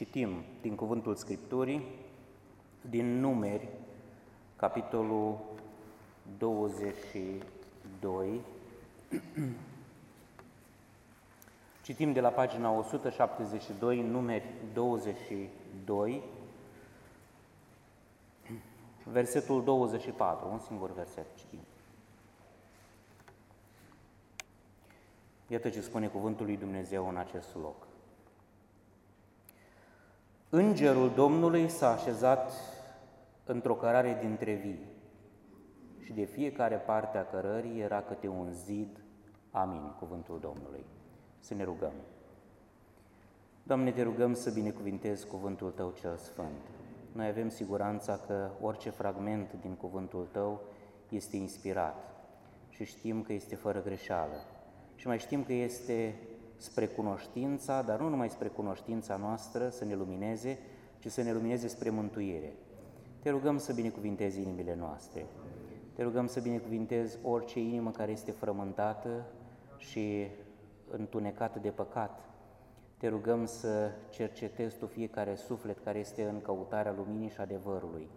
Citim din Cuvântul Scripturii, din Numeri, capitolul 22. Citim de la pagina 172, Numeri 22, versetul 24, un singur verset citim. Iată ce spune cuvântul lui Dumnezeu în acest loc. Îngerul Domnului s-a așezat într-o cărare dintre vii și de fiecare parte a cărării era câte un zid. Amin, cuvântul Domnului. Să ne rugăm. Doamne, te rugăm să binecuvintezi cuvântul Tău cel Sfânt. Noi avem siguranța că orice fragment din cuvântul Tău este inspirat și știm că este fără greșeală. Și mai știm că este spre cunoștința, dar nu numai spre cunoștința noastră să ne lumineze, ci să ne lumineze spre mântuire. Te rugăm să binecuvintezi inimile noastre. Te rugăm să binecuvintezi orice inimă care este frământată și întunecată de păcat. Te rugăm să cercetezi tu fiecare suflet care este în căutarea luminii și adevărului.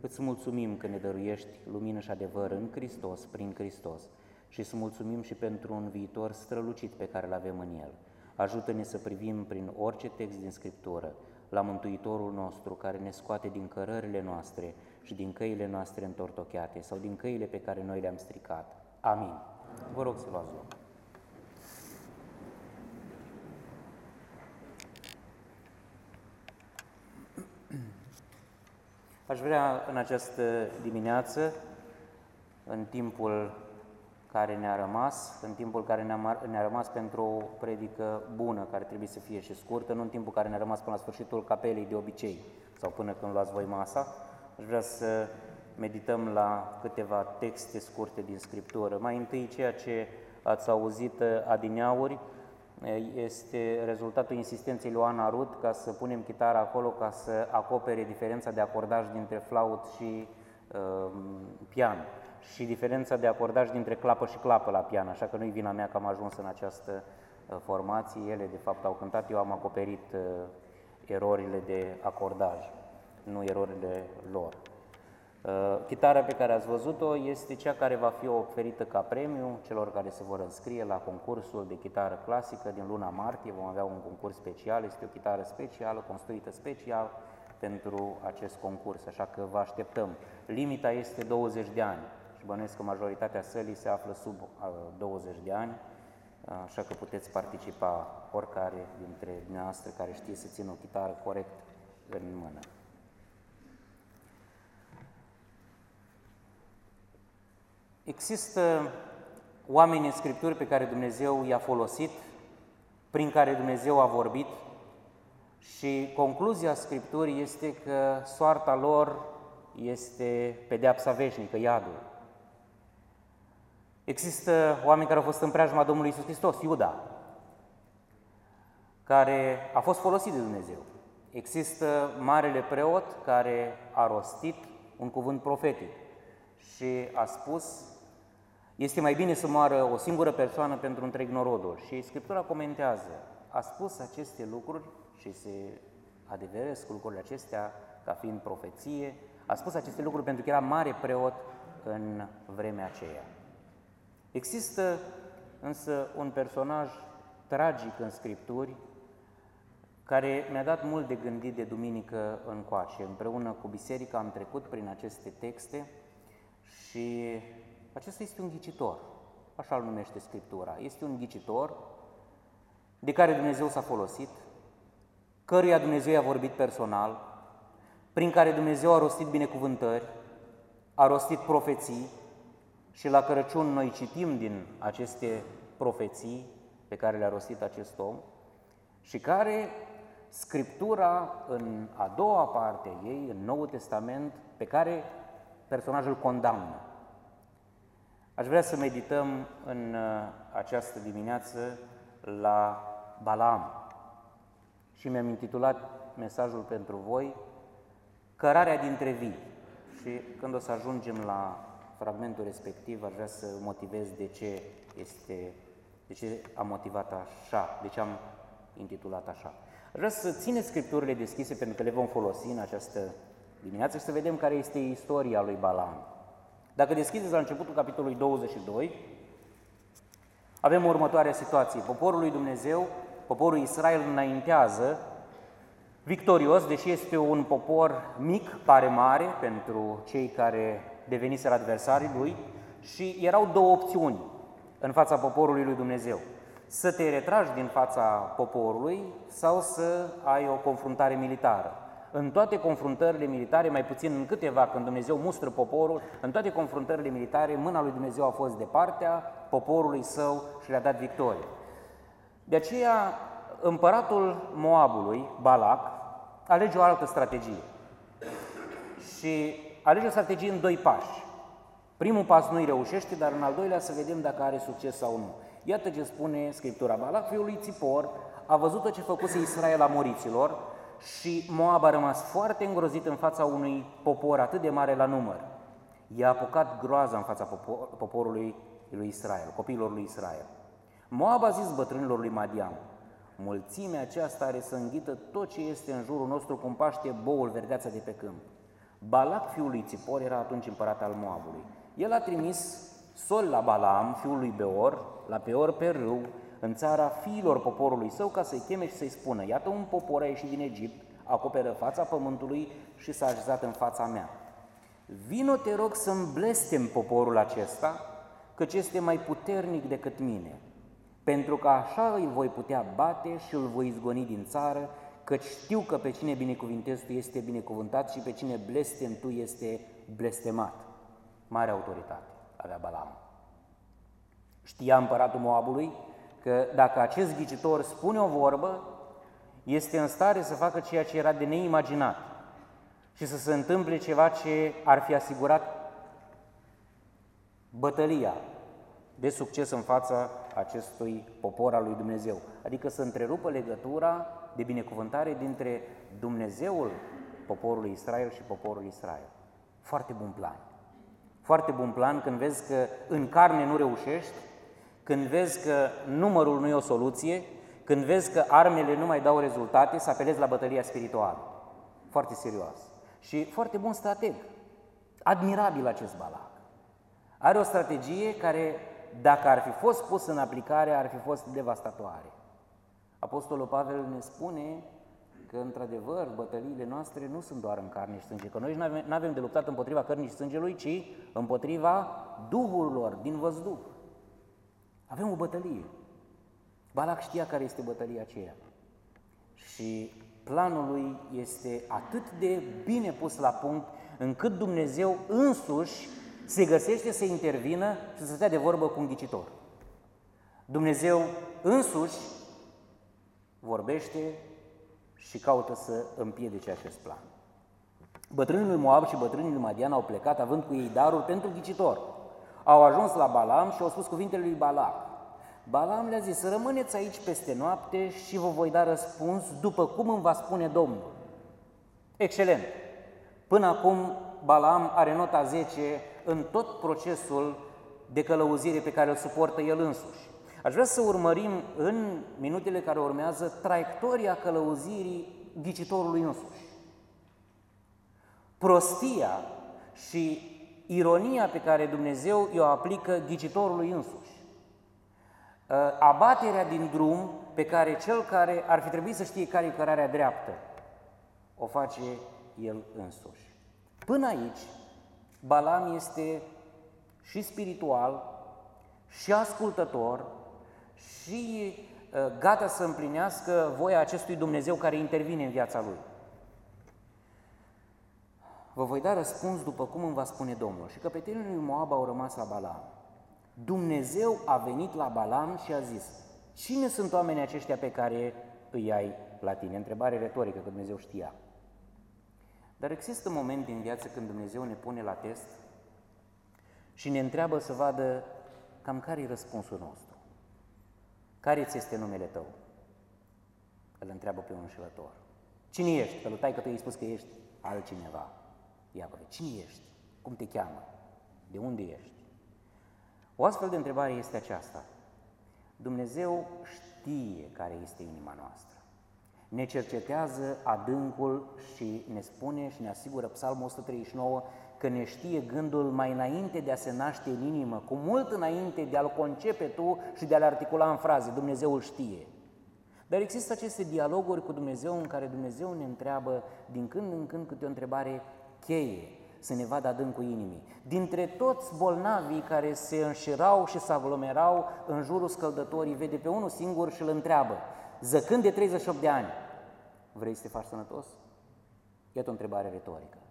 Îți mulțumim că ne dăruiești lumină și adevăr în Hristos, prin Hristos și să mulțumim și pentru un viitor strălucit pe care îl avem în El. Ajută-ne să privim prin orice text din Scriptură la Mântuitorul nostru care ne scoate din cărările noastre și din căile noastre întortocheate sau din căile pe care noi le-am stricat. Amin. Vă rog să luați loc. Aș vrea în această dimineață, în timpul care ne-a rămas, în timpul care ne-a, ne rămas pentru o predică bună, care trebuie să fie și scurtă, nu în timpul care ne-a rămas până la sfârșitul capelei de obicei sau până când luați voi masa. Aș vrea să medităm la câteva texte scurte din Scriptură. Mai întâi, ceea ce ați auzit uh, adineauri este rezultatul insistenței lui Ana Rud ca să punem chitara acolo ca să acopere diferența de acordaj dintre flaut și uh, pian și diferența de acordaj dintre clapă și clapă la pian, așa că nu-i vina mea că am ajuns în această uh, formație, ele de fapt au cântat, eu am acoperit uh, erorile de acordaj, nu erorile lor. Uh, chitara pe care ați văzut-o este cea care va fi oferită ca premiu celor care se vor înscrie la concursul de chitară clasică din luna martie. Vom avea un concurs special, este o chitară specială, construită special pentru acest concurs, așa că vă așteptăm. Limita este 20 de ani și bănuiesc că majoritatea sălii se află sub 20 de ani, așa că puteți participa oricare dintre dumneavoastră care știe să țină o chitară corect în mână. Există oameni în Scripturi pe care Dumnezeu i-a folosit, prin care Dumnezeu a vorbit și concluzia Scripturii este că soarta lor este pedeapsa veșnică, iadul. Există oameni care au fost în preajma Domnului Isus Hristos, Iuda, care a fost folosit de Dumnezeu. Există marele preot care a rostit un cuvânt profetic și a spus este mai bine să moară o singură persoană pentru întreg norodul. Și Scriptura comentează, a spus aceste lucruri și se adeveresc lucrurile acestea ca fiind profeție, a spus aceste lucruri pentru că era mare preot în vremea aceea. Există însă un personaj tragic în Scripturi care mi-a dat mult de gândit de duminică încoace. Împreună cu biserica am trecut prin aceste texte și acesta este un ghicitor, așa îl numește Scriptura. Este un ghicitor de care Dumnezeu s-a folosit, căruia Dumnezeu i-a vorbit personal, prin care Dumnezeu a rostit binecuvântări, a rostit profeții, și la Crăciun noi citim din aceste profeții pe care le-a rostit acest om și care Scriptura în a doua parte a ei, în Noul Testament, pe care personajul condamnă. Aș vrea să medităm în uh, această dimineață la Balaam și mi-am intitulat mesajul pentru voi Cărarea dintre vii și când o să ajungem la fragmentul respectiv aș vrea să motivez de ce este, de ce am motivat așa, de ce am intitulat așa. Vreau să țineți scripturile deschise pentru că le vom folosi în această dimineață și să vedem care este istoria lui Balaam. Dacă deschideți la începutul capitolului 22, avem următoarea situație. Poporul lui Dumnezeu, poporul Israel înaintează victorios, deși este un popor mic, pare mare pentru cei care deveniseră adversarii lui și erau două opțiuni în fața poporului lui Dumnezeu. Să te retragi din fața poporului sau să ai o confruntare militară. În toate confruntările militare, mai puțin în câteva, când Dumnezeu mustră poporul, în toate confruntările militare, mâna lui Dumnezeu a fost de partea poporului său și le-a dat victorie. De aceea, împăratul Moabului, Balac, alege o altă strategie. Și alege o strategie în doi pași. Primul pas nu-i reușește, dar în al doilea să vedem dacă are succes sau nu. Iată ce spune Scriptura. Balac, fiul lui Țipor, a văzut tot ce făcuse Israel a moriților și Moab a rămas foarte îngrozit în fața unui popor atât de mare la număr. I-a apucat groaza în fața popor, poporului lui Israel, copiilor lui Israel. Moab a zis bătrânilor lui Madian, mulțimea aceasta are să înghită tot ce este în jurul nostru cum paște boul verdeața de pe câmp. Balac, fiul lui Țipor, era atunci împărat al Moabului. El a trimis sol la Balaam, fiul lui Beor, la Peor pe râu, în țara fiilor poporului său, ca să-i cheme și să-i spună, iată un popor a ieșit din Egipt, acoperă fața pământului și s-a așezat în fața mea. Vino, te rog, să-mi blestem poporul acesta, căci este mai puternic decât mine, pentru că așa îl voi putea bate și îl voi izgoni din țară, căci știu că pe cine binecuvintezi tu este binecuvântat și pe cine blestem tu este blestemat. Mare autoritate avea Balam. Știa împăratul Moabului că dacă acest ghicitor spune o vorbă, este în stare să facă ceea ce era de neimaginat și să se întâmple ceva ce ar fi asigurat bătălia de succes în fața acestui popor al lui Dumnezeu. Adică să întrerupă legătura de binecuvântare dintre Dumnezeul poporului Israel și poporul Israel. Foarte bun plan. Foarte bun plan când vezi că în carne nu reușești, când vezi că numărul nu e o soluție, când vezi că armele nu mai dau rezultate, să apelezi la bătălia spirituală. Foarte serios. Și foarte bun strateg. Admirabil acest Balac. Are o strategie care, dacă ar fi fost pus în aplicare, ar fi fost devastatoare. Apostolul Pavel ne spune că, într-adevăr, bătăliile noastre nu sunt doar în carne și sânge, că noi nu avem de luptat împotriva cărnii și sângelui, ci împotriva duhurilor din văzduh. Avem o bătălie. Balac știa care este bătălia aceea. Și planul lui este atât de bine pus la punct, încât Dumnezeu însuși se găsește să intervină și să stea de vorbă cu un ghicitor. Dumnezeu însuși vorbește și caută să împiedice acest plan. Bătrânii lui Moab și bătrânii lui Madian au plecat având cu ei daruri pentru ghicitor. Au ajuns la Balam și au spus cuvintele lui Balac. Balam le-a zis, să rămâneți aici peste noapte și vă voi da răspuns după cum îmi va spune Domnul. Excelent! Până acum Balam are nota 10 în tot procesul de călăuzire pe care îl suportă el însuși. Aș vrea să urmărim în minutele care urmează traiectoria călăuzirii ghicitorului însuși. Prostia și ironia pe care Dumnezeu o aplică ghicitorului însuși. Ă, abaterea din drum pe care cel care ar fi trebuit să știe care e cărarea dreaptă, o face el însuși. Până aici, Balam este și spiritual, și ascultător, și ă, gata să împlinească voia acestui Dumnezeu care intervine în viața lui. Vă voi da răspuns după cum îmi va spune Domnul. Și căpetenii lui Moab au rămas la Balam. Dumnezeu a venit la Balam și a zis, cine sunt oamenii aceștia pe care îi ai la tine? Întrebare retorică, că Dumnezeu știa. Dar există un moment din viață când Dumnezeu ne pune la test și ne întreabă să vadă cam care e răspunsul nostru. Care ți este numele tău? Îl întreabă pe un înșelător. Cine ești? Că lui taică tu i spus că ești altcineva. Iacove, cine ești? Cum te cheamă? De unde ești? O astfel de întrebare este aceasta. Dumnezeu știe care este inima noastră. ne cercetează adâncul și ne spune și ne asigură Psalmul 139 că ne știe gândul mai înainte de a se naște în inimă, cu mult înainte de a-l concepe tu și de a-l articula în fraze. Dumnezeu îl știe. Dar există aceste dialoguri cu Dumnezeu în care Dumnezeu ne întreabă din când în când câte o întrebare cheie, să ne vadă adâncul inimii. Dintre toți bolnavii care se înșirau și se aglomerau în jurul scăldătorii, vede pe unul singur și îl întreabă, zăcând de 38 de ani, vrei să te faci sănătos? Iată o întrebare retorică.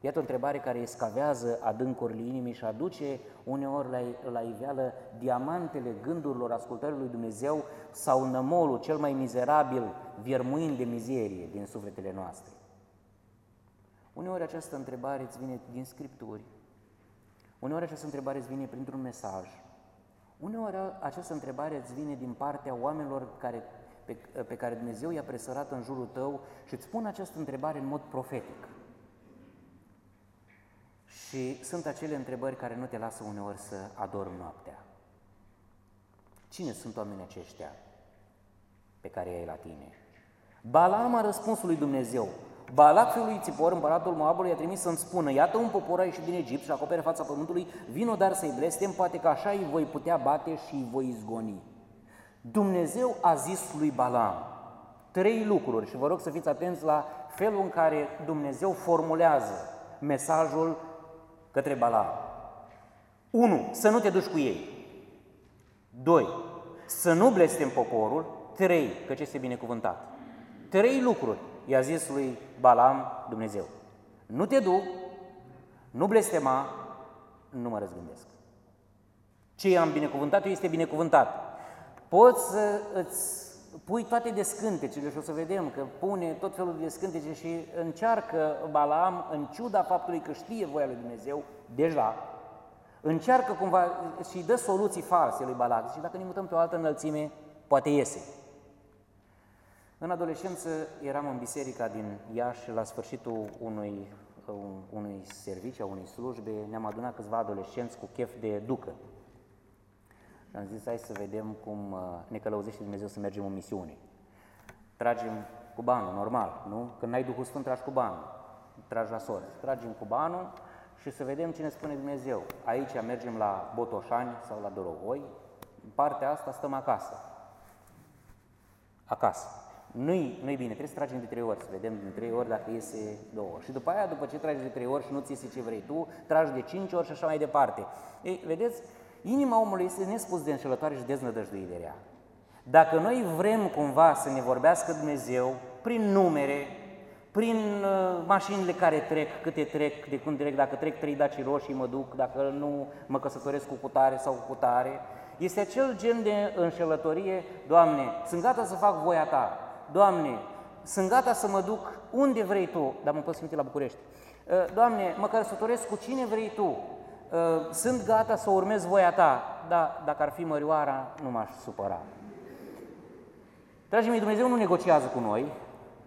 Iată o întrebare care escavează adâncurile inimii și aduce uneori la, la iveală diamantele gândurilor ascultării lui Dumnezeu sau nămolul cel mai mizerabil viermuind de mizerie din sufletele noastre. Uneori această întrebare îți vine din Scripturi, uneori această întrebare îți vine printr-un mesaj, uneori această întrebare îți vine din partea oamenilor care, pe, pe care Dumnezeu i-a presărat în jurul tău și îți pun această întrebare în mod profetic. Și sunt acele întrebări care nu te lasă uneori să adormi noaptea. Cine sunt oamenii aceștia pe care ai la tine? Balaam a răspuns lui Dumnezeu. Balac fiul lui Țipor, împăratul Moabului, a trimis să-mi spună, iată un popor a ieșit din Egipt și acopere fața pământului, vino dar să-i blestem, poate că așa îi voi putea bate și îi voi izgoni. Dumnezeu a zis lui Balaam trei lucruri și vă rog să fiți atenți la felul în care Dumnezeu formulează mesajul către Balaam. 1. Să nu te duci cu ei. 2. Să nu blestem poporul. 3. Căci este binecuvântat. Trei lucruri i-a zis lui Balaam Dumnezeu. Nu te du, nu blestema, nu mă răzgândesc. Ce am binecuvântat eu este binecuvântat. Poți să îți pui toate descântecele și o să vedem că pune tot felul de descântece și încearcă Balaam, în ciuda faptului că știe voia lui Dumnezeu, deja, încearcă cumva și dă soluții false lui Balaam. Și dacă ne mutăm pe o altă înălțime, poate iese. În adolescență eram în biserica din Iași, la sfârșitul unui, unui serviciu, a unei slujbe, ne-am adunat câțiva adolescenți cu chef de ducă. Și am zis, hai să vedem cum uh, ne călăuzește Dumnezeu să mergem în misiune. Tragem cu banul, normal, nu? Când n-ai Duhul Sfânt, tragi cu banul, tragi la sorți. Tragem cu banul și să vedem ce ne spune Dumnezeu. Aici mergem la Botoșani sau la Dorohoi, în partea asta stăm acasă. Acasă. Nu-i, nu bine, trebuie să tragem de trei ori, să vedem de trei ori dacă iese două ori. Și după aia, după ce tragi de trei ori și nu-ți iese ce vrei tu, tragi de cinci ori și așa mai departe. Ei, vedeți, Inima omului este nespus de înșelătoare și deznădăjduit de rea. Dacă noi vrem cumva să ne vorbească Dumnezeu prin numere, prin uh, mașinile care trec, câte trec, de când trec, dacă trec trei daci roșii mă duc, dacă nu mă căsătoresc cu cutare sau cu cutare, este acel gen de înșelătorie, Doamne, sunt gata să fac voia Ta, Doamne, sunt gata să mă duc unde vrei Tu, dar mă poți la București, uh, Doamne, mă căsătoresc cu cine vrei Tu, Ă, sunt gata să urmez voia ta, dar dacă ar fi mărioara, nu m-aș supăra. Dragii mei, Dumnezeu nu negociază cu noi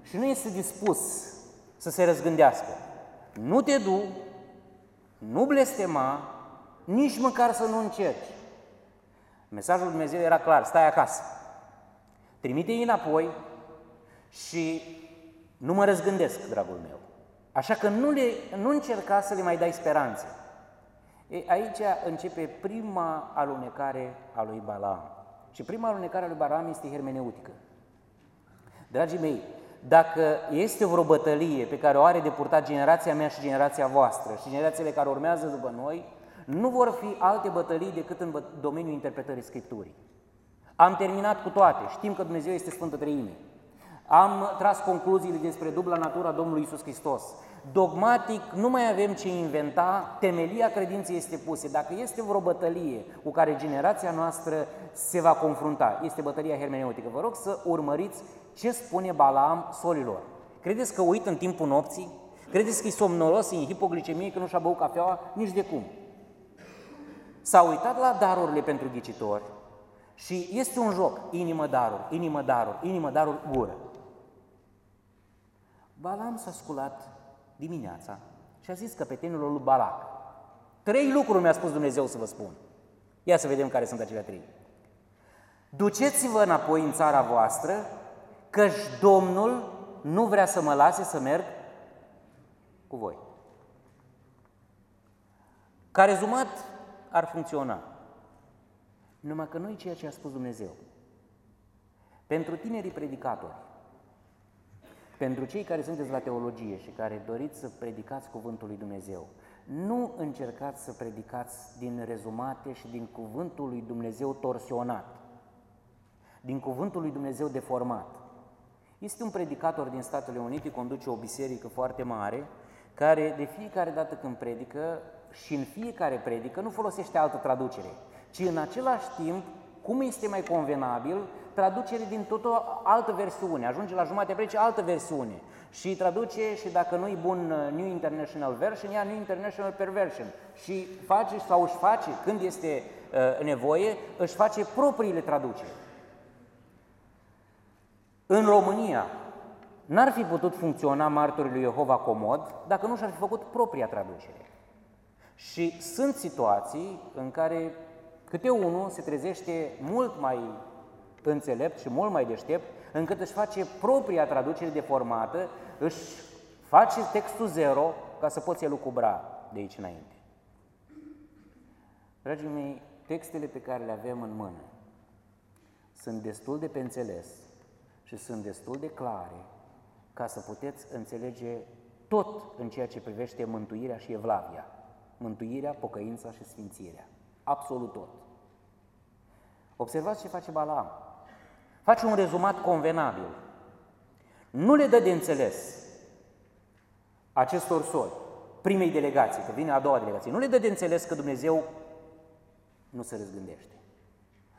și nu este dispus să se răzgândească. Nu te du, nu blestema, nici măcar să nu încerci. Mesajul lui Dumnezeu era clar, stai acasă. Trimite-i înapoi și nu mă răzgândesc, dragul meu. Așa că nu, le, nu încerca să le mai dai speranțe. E, aici începe prima alunecare a lui Balaam. Și prima alunecare a lui Balaam este hermeneutică. Dragii mei, dacă este vreo bătălie pe care o are de purtat generația mea și generația voastră și generațiile care urmează după noi, nu vor fi alte bătălii decât în domeniul interpretării Scripturii. Am terminat cu toate, știm că Dumnezeu este Sfântă Treime. Am tras concluziile despre dubla natura Domnului Isus Hristos. Dogmatic nu mai avem ce inventa, temelia credinței este pusă. Dacă este vreo bătălie cu care generația noastră se va confrunta, este bătălia hermeneutică. Vă rog să urmăriți ce spune Balaam solilor. Credeți că uit în timpul nopții? Credeți că e somnoros, e în hipoglicemie, că nu și-a băut cafeaua? Nici de cum. S-a uitat la darurile pentru ghicitori și este un joc, inimă daruri, inimă daruri, inimă daruri, gură. Balaam s-a sculat dimineața și a zis căpetenilor lui Balac, trei lucruri mi-a spus Dumnezeu să vă spun. Ia să vedem care sunt acele trei. Duceți-vă înapoi în țara voastră, căci Domnul nu vrea să mă lase să merg cu voi. Ca rezumat, ar funcționa. Numai că nu e ceea ce a spus Dumnezeu. Pentru tinerii predicatori, pentru cei care sunteți la teologie și care doriți să predicați Cuvântul lui Dumnezeu, nu încercați să predicați din rezumate și din Cuvântul lui Dumnezeu torsionat, din Cuvântul lui Dumnezeu deformat. Este un predicator din Statele Unite, conduce o biserică foarte mare, care de fiecare dată când predică și în fiecare predică nu folosește altă traducere, ci în același timp, cum este mai convenabil, traducere din tot o altă versiune. Ajunge la jumătate predice altă versiune și traduce și dacă nu e bun uh, New International Version, ia New International Perversion și face sau își face, când este uh, nevoie, își face propriile traduceri. În România, n-ar fi putut funcționa martorii lui Jehova comod dacă nu și-ar fi făcut propria traducere. Și sunt situații în care câte unul se trezește mult mai înțelept și mult mai deștept, încât își face propria traducere deformată, își face textul zero ca să poți elucubra de aici înainte. Dragii mei, textele pe care le avem în mână sunt destul de pe înțeles și sunt destul de clare ca să puteți înțelege tot în ceea ce privește mântuirea și evlavia. Mântuirea, pocăința și sfințirea. Absolut tot. Observați ce face Balaam. Face un rezumat convenabil. Nu le dă de înțeles acestor sori, primei delegații, că vine a doua delegație, nu le dă de înțeles că Dumnezeu nu se răzgândește.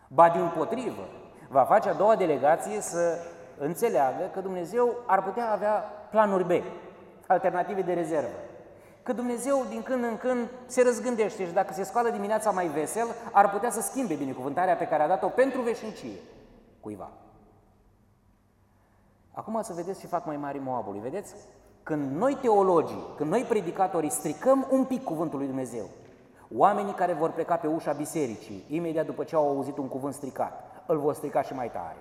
Ba din potrivă, va face a doua delegație să înțeleagă că Dumnezeu ar putea avea planuri B, alternative de rezervă. Că Dumnezeu din când în când se răzgândește și dacă se scoală dimineața mai vesel, ar putea să schimbe binecuvântarea pe care a dat-o pentru veșnicie cuiva. Acum să vedeți ce fac mai mari Moabului. Vedeți? Când noi teologii, când noi predicatorii stricăm un pic cuvântul lui Dumnezeu, oamenii care vor pleca pe ușa bisericii, imediat după ce au auzit un cuvânt stricat, îl vor strica și mai tare.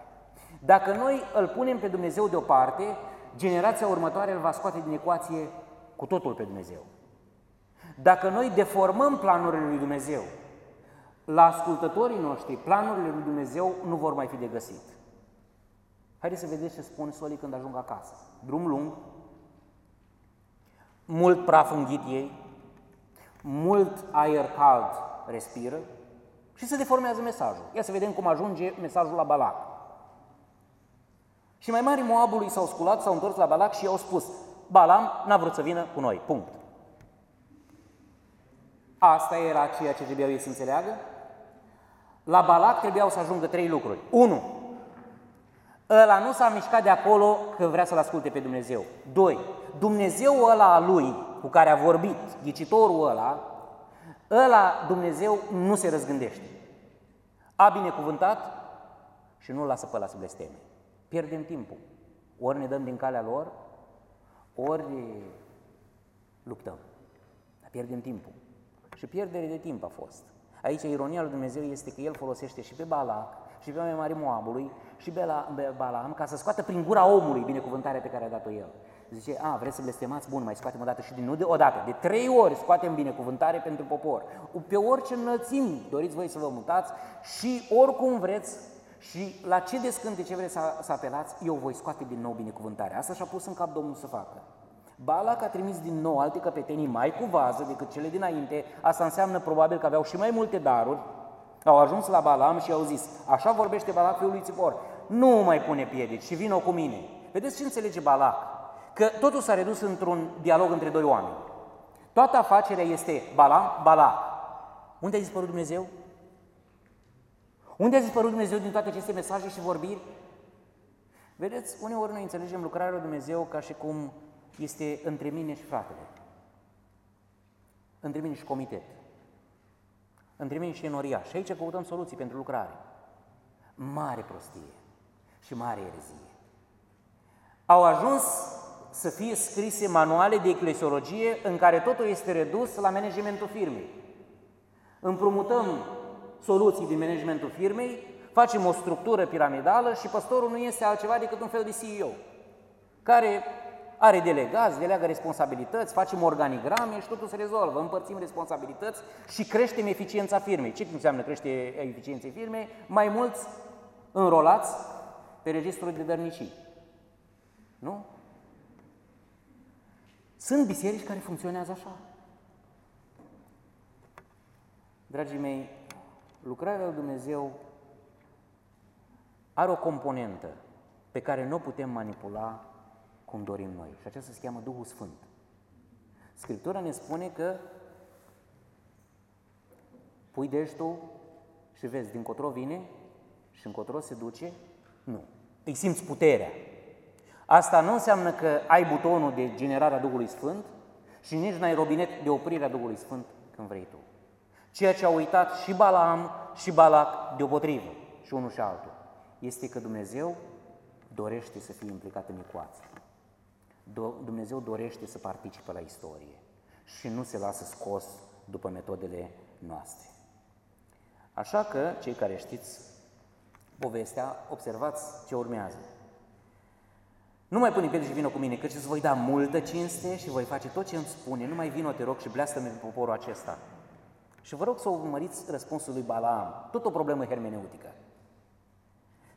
Dacă noi îl punem pe Dumnezeu deoparte, generația următoare îl va scoate din ecuație cu totul pe Dumnezeu. Dacă noi deformăm planurile lui Dumnezeu, la ascultătorii noștri, planurile lui Dumnezeu nu vor mai fi de găsit. Haideți să vedeți ce spun Soli când ajung acasă. Drum lung, mult praf înghit ei, mult aer cald respiră și se deformează mesajul. Ia să vedem cum ajunge mesajul la Balac. Și mai mari Moabului s-au sculat, s-au întors la Balac și i-au spus, Balam n-a vrut să vină cu noi, punct. Asta era ceea ce trebuiau ei să înțeleagă? La Balac trebuiau să ajungă trei lucruri. Unu, ăla nu s-a mișcat de acolo că vrea să-L asculte pe Dumnezeu. Doi, Dumnezeu ăla a lui cu care a vorbit, ghicitorul ăla, ăla Dumnezeu nu se răzgândește. A binecuvântat și nu lasă pe ăla să blesteme. Pierdem timpul. Ori ne dăm din calea lor, ori luptăm. Dar pierdem timpul. Și pierdere de timp a fost. Aici ironia lui Dumnezeu este că el folosește și pe Balac, și pe mai mari Moabului, și pe Balaam, ca să scoată prin gura omului binecuvântarea pe care a dat-o el. Zice, a, vreți să blestemați? Bun, mai scoatem o dată și din nu de o dată, de trei ori scoatem binecuvântare pentru popor. Pe orice înălțimi doriți voi să vă mutați și oricum vreți și la ce descântece vreți să, să apelați, eu voi scoate din nou binecuvântarea. Asta și-a pus în cap Domnul să facă. Balac a trimis din nou alte căpetenii mai cu vază decât cele dinainte, asta înseamnă probabil că aveau și mai multe daruri, au ajuns la Balam și au zis, așa vorbește Balac fiul lui Țipor, nu mai pune piedici și vină cu mine. Vedeți ce înțelege Balac? Că totul s-a redus într-un dialog între doi oameni. Toată afacerea este Balam, Balac. Unde a dispărut Dumnezeu? Unde a dispărut Dumnezeu din toate aceste mesaje și vorbiri? Vedeți, uneori noi înțelegem lucrarea lui Dumnezeu ca și cum este între mine și fratele, între mine și comitet, între mine și enoria. Și aici căutăm soluții pentru lucrare. Mare prostie și mare erezie. Au ajuns să fie scrise manuale de eclesiologie în care totul este redus la managementul firmei. Împrumutăm soluții din managementul firmei, facem o structură piramidală și păstorul nu este altceva decât un fel de CEO, care are delegați, deleagă responsabilități, facem organigrame și totul se rezolvă, împărțim responsabilități și creștem eficiența firmei. Ce înseamnă crește eficiența firmei? Mai mulți înrolați pe registrul de dărnicii. Nu? Sunt biserici care funcționează așa. Dragii mei, lucrarea lui Dumnezeu are o componentă pe care nu o putem manipula cum dorim noi. Și aceasta se cheamă Duhul Sfânt. Scriptura ne spune că pui deștul și vezi dincotro vine și încotro se duce? Nu. Îi simți puterea. Asta nu înseamnă că ai butonul de generare a Duhului Sfânt și nici n-ai robinet de oprire a Duhului Sfânt când vrei tu. Ceea ce a uitat și Balaam și Balac deopotrivă, și unul și altul, este că Dumnezeu dorește să fie implicat în ecuație. Dumnezeu dorește să participe la istorie și nu se lasă scos după metodele noastre. Așa că, cei care știți povestea, observați ce urmează. Nu mai pune Petru și vină cu mine, căci îți voi da multă cinste și voi face tot ce îmi spune. Nu mai vină, te rog, și bleastă-mi poporul acesta. Și vă rog să urmăriți răspunsul lui Balaam. Tot o problemă hermeneutică.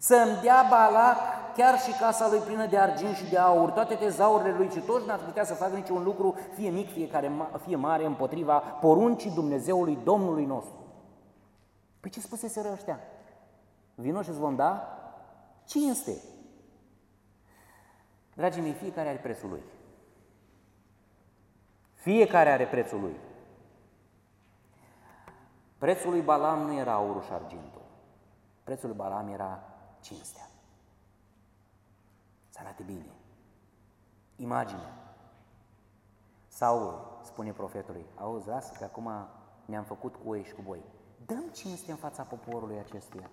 Să îmi dea Balac chiar și casa lui plină de argint și de aur, toate tezaurile lui, și toți n-ați putea să facă niciun lucru, fie mic, fie, care, fie mare, împotriva poruncii Dumnezeului Domnului nostru. Păi ce spusese ăștia? Vino și îți vom da cinste. Dragii mei, fiecare are prețul lui. Fiecare are prețul lui. Prețul lui Balam nu era aurul și argintul. Prețul lui Balam era cinstea. Să arate bine. Imagine. Saul spune profetului, auzi, lasă că acum ne-am făcut cu ei și cu voi. Dăm cinste în fața poporului acestuia.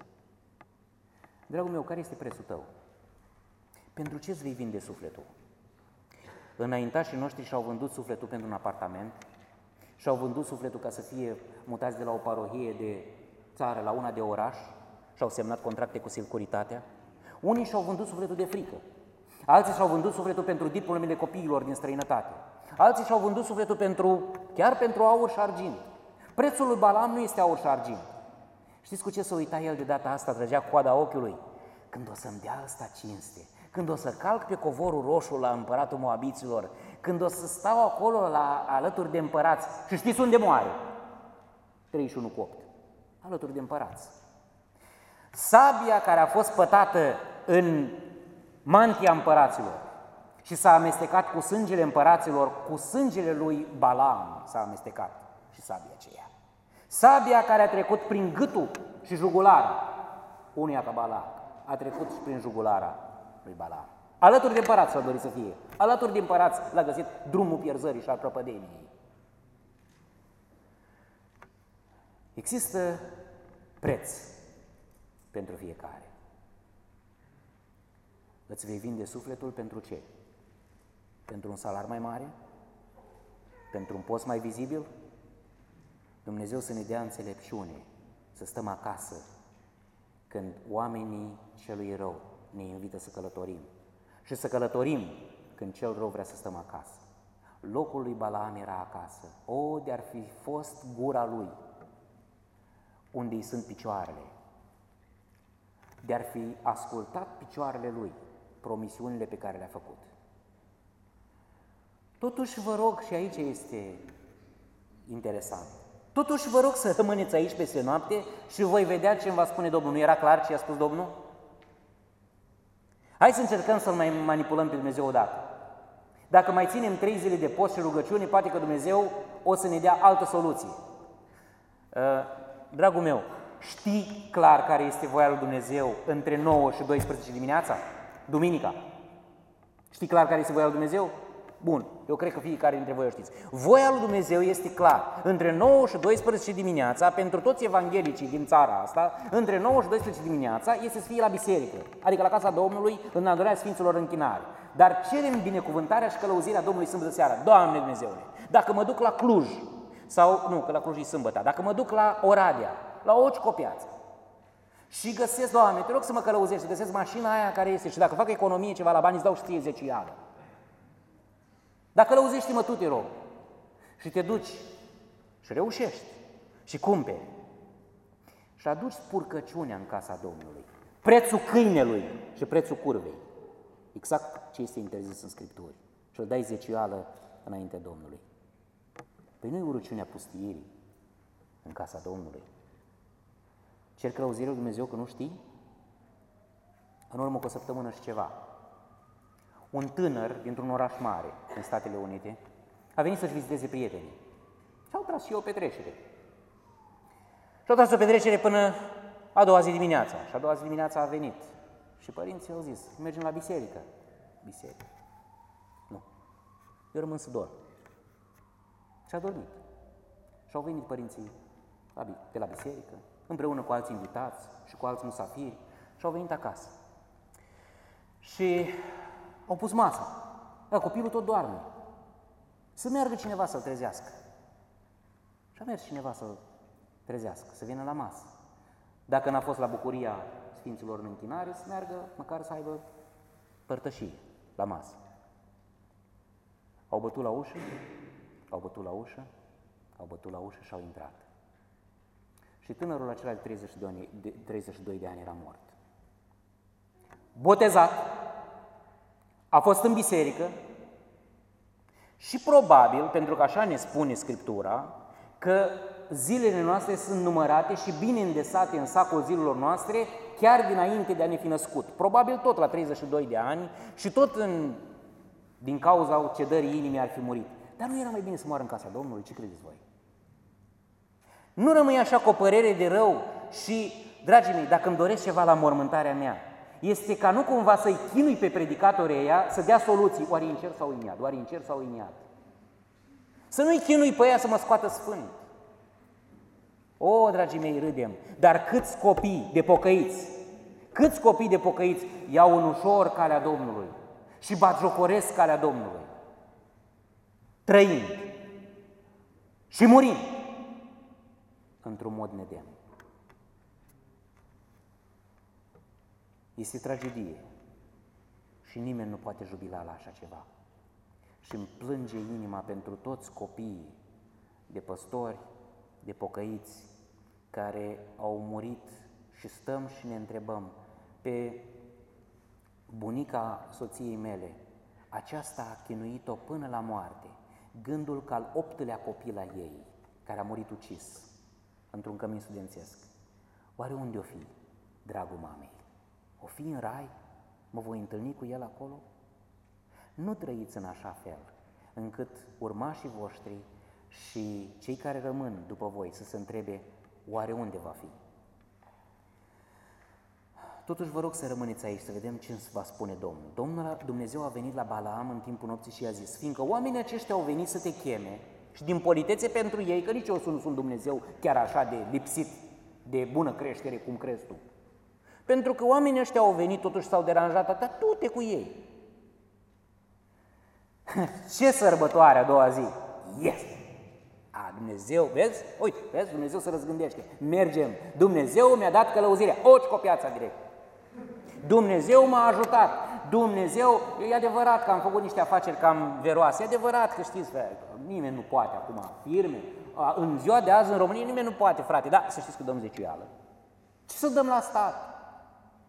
Dragul meu, care este prețul tău? Pentru ce îți vei vinde sufletul? Înaintașii noștri și-au vândut sufletul pentru un apartament, și-au vândut sufletul ca să fie mutați de la o parohie de țară la una de oraș și au semnat contracte cu securitatea. Unii și-au vândut sufletul de frică, alții și-au vândut sufletul pentru diplomele copiilor din străinătate, alții și-au vândut sufletul pentru, chiar pentru aur și argint. Prețul lui Balam nu este aur și argint. Știți cu ce să uita el de data asta, trăgea coada ochiului? Când o să-mi dea ăsta cinste, când o să calc pe covorul roșu la împăratul Moabiților, când o să stau acolo la, alături de împărați, și știți unde moare? 31 cu 8, alături de împărați. Sabia care a fost pătată în mantia împăraților și s-a amestecat cu sângele împăraților, cu sângele lui Balaam s-a amestecat și sabia aceea. Sabia care a trecut prin gâtul și jugulara, unuia ca Balaam, a trecut și prin jugulara lui Balaam. Alături de împărați s-a dorit să fie. Alături de împărați l-a găsit drumul pierzării și al prăpădeniei. Există preț pentru fiecare. Îți vei vinde sufletul pentru ce? Pentru un salar mai mare? Pentru un post mai vizibil? Dumnezeu să ne dea înțelepciune, să stăm acasă când oamenii celui rău ne invită să călătorim și să călătorim când cel rău vrea să stăm acasă. Locul lui Balaam era acasă. O, de-ar fi fost gura lui, unde îi sunt picioarele. De-ar fi ascultat picioarele lui, promisiunile pe care le-a făcut. Totuși vă rog, și aici este interesant, totuși vă rog să rămâneți aici peste noapte și voi vedea ce îmi va spune Domnul. Nu era clar ce a spus Domnul? Hai să încercăm să-L mai manipulăm pe Dumnezeu odată. Dacă mai ținem trei zile de post și rugăciune, poate că Dumnezeu o să ne dea altă soluție. Uh, dragul meu, știi clar care este voia lui Dumnezeu între 9 și 12 dimineața? Duminica. Știi clar care este voia lui Dumnezeu? Bun, eu cred că fiecare dintre voi o știți. Voia lui Dumnezeu este clar. Între 9 și 12 dimineața, pentru toți evanghelicii din țara asta, între 9 și 12 dimineața este să fie la biserică, adică la casa Domnului, în adorarea Sfinților închinare. Dar cerem binecuvântarea și călăuzirea Domnului sâmbătă seara. Doamne Dumnezeule, dacă mă duc la Cluj, sau, nu, că la Cluj e sâmbătă, dacă mă duc la Oradea, la Oci Copiață, Și găsesc, Doamne, te rog să mă călăuzești, găsesc mașina aia care este și dacă fac economie ceva la bani, îți dau și ție zeciuială. Dacă călăuzește-mă tu, te rog. Și te duci și reușești și cumperi. Și aduci spurcăciunea în casa Domnului. Prețul câinelui și prețul curvei. Exact ce este interzis în Scripturi. Și o dai zeciuială înainte Domnului. Păi nu e urăciunea pustiirii în casa Domnului. Cer călăuzirea lui Dumnezeu că nu știi? În urmă cu o săptămână și ceva, un tânăr dintr-un oraș mare în Statele Unite a venit să-și viziteze prietenii. Și au tras și o petrecere. Și au tras o petrecere până a doua zi dimineața. Și a doua zi dimineața a venit. Și părinții au zis, mergem la biserică. Biserică. Nu. Eu rămân să dorm. Și a dormit. Și au venit părinții de la biserică, împreună cu alți invitați și cu alți musafiri și au venit acasă. Și au pus masa. Da, copilul tot doarme. Să meargă cineva să-l trezească. Și a mers cineva să-l trezească, să vină la masă. Dacă n-a fost la bucuria Sfinților în închinare, să meargă măcar să aibă părtășie la masă. Au bătut la ușă, au bătut la ușă, au bătut la ușă și au intrat. Și tânărul acela de 32, de 32 de ani era mort. Botezat, a fost în biserică și probabil, pentru că așa ne spune Scriptura, că zilele noastre sunt numărate și bine îndesate în sacul zilelor noastre, chiar dinainte de a ne fi născut. Probabil tot la 32 de ani și tot în, din cauza cedării inimii ar fi murit. Dar nu era mai bine să moară în casa Domnului? Ce credeți voi? Nu rămâi așa cu o părere de rău și, dragii mei, dacă îmi doresc ceva la mormântarea mea, este ca nu cumva să-i chinui pe predicatorii ăia să dea soluții, oare în cer sau în iad, oare în cer sau în iad. Să nu-i chinui pe ea să mă scoată sfânt. O, dragii mei, râdem, dar câți copii de pocăiți, câți copii de pocăiți iau în ușor calea Domnului și batjocoresc calea Domnului, trăind și murind într-un mod nedemn. Este tragedie și nimeni nu poate jubila la așa ceva. Și îmi plânge inima pentru toți copiii de păstori, de pocăiți, care au murit și stăm și ne întrebăm pe bunica soției mele, aceasta a chinuit-o până la moarte, gândul că al optulea copil a ei, care a murit ucis într-un cămin studențesc, oare unde o fi, dragul mamei? O fi în rai? Mă voi întâlni cu el acolo? Nu trăiți în așa fel încât urmașii voștri și cei care rămân după voi să se întrebe oare unde va fi. Totuși vă rog să rămâneți aici, să vedem ce va spune Domnul. Domnul Dumnezeu a venit la Balaam în timpul nopții și i-a zis, fiindcă oamenii aceștia au venit să te cheme și din politețe pentru ei, că nici eu nu sunt Dumnezeu chiar așa de lipsit de bună creștere cum crezi tu. Pentru că oamenii ăștia au venit, totuși s-au deranjat atât, tu te cu ei. Ce sărbătoare a doua zi? Yes! A, Dumnezeu, vezi? Uite, vezi, Dumnezeu se răzgândește. Mergem. Dumnezeu mi-a dat călăuzirea. Oci copiața direct. Dumnezeu m-a ajutat. Dumnezeu, e adevărat că am făcut niște afaceri cam veroase, e adevărat că știți, nimeni nu poate acum, firme, în ziua de azi în România nimeni nu poate, frate, da, să știți că dăm zeciuială. Ce să dăm la stat?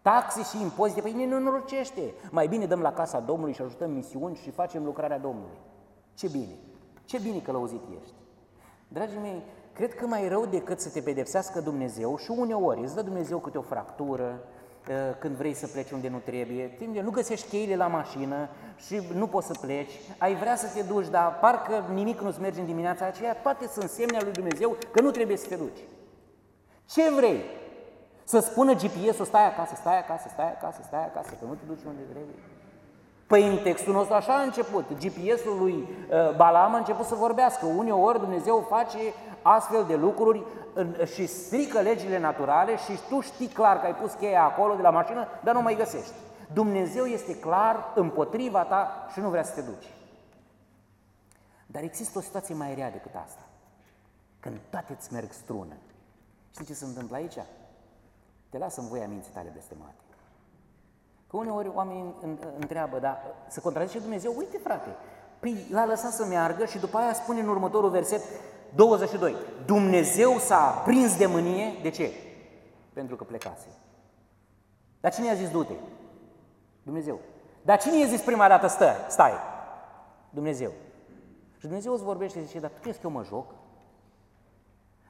Taxe și impozite, păi ne înrocește. Mai bine dăm la casa Domnului și ajutăm misiuni și facem lucrarea Domnului. Ce bine, ce bine călăuzit ești. Dragii mei, cred că mai rău decât să te pedepsească Dumnezeu și uneori îți dă Dumnezeu câte o fractură, ă, când vrei să pleci unde nu trebuie, nu găsești cheile la mașină și nu poți să pleci, ai vrea să te duci, dar parcă nimic nu-ți merge în dimineața aceea, toate sunt semne ale lui Dumnezeu că nu trebuie să te duci. Ce vrei? Să spună GPS-ul, stai acasă, stai acasă, stai acasă, stai acasă, că nu te duci unde trebuie. Păi în textul nostru așa a început. GPS-ul lui uh, Balam a început să vorbească. Uneori Dumnezeu face astfel de lucruri și strică legile naturale și tu știi clar că ai pus cheia acolo de la mașină, dar nu mai găsești. Dumnezeu este clar împotriva ta și nu vrea să te duci. Dar există o situație mai rea decât asta. Când toate îți merg strună. Știi ce se întâmplă aici? te lasă în voia minții tale blestemate. Că uneori oamenii întreabă, dar să contrazice Dumnezeu? Uite, frate, păi l-a lăsat să meargă și după aia spune în următorul verset 22. Dumnezeu s-a prins de mânie, de ce? Pentru că plecase. Dar cine i-a zis du-te? Dumnezeu. Dar cine i-a zis prima dată stă, stai? Dumnezeu. Și Dumnezeu îți vorbește și zice, dar tu crezi că eu mă joc?